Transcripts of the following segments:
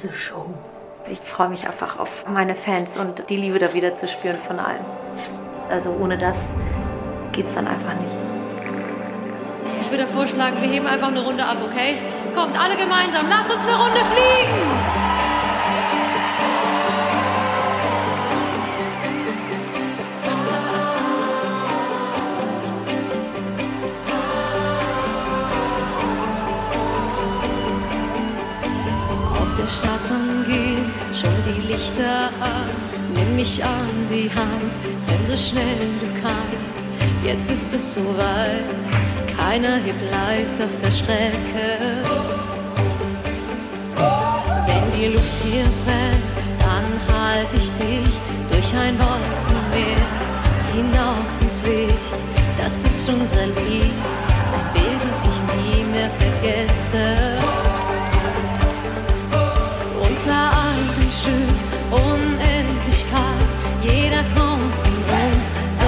the show. Ich freue mich einfach auf meine Fans und die Liebe da wieder zu spüren von allen. Also ohne das geht's dann einfach nicht. Ich würde vorschlagen, wir heben einfach eine Runde ab, okay? Kommt alle gemeinsam, lasst uns eine Runde fliegen! Startbahn gehen schon die Lichter an. Nimm mich an die Hand, renn so schnell du kannst. Jetzt ist es soweit, keiner hier bleibt auf der Strecke. Wenn die Luft hier brennt, dann halte ich dich durch ein Wolkenmeer hinauf ins Licht. Das ist unser Lied, ein Bild, das ich nie mehr vergesse von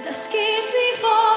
Das geht nie vor.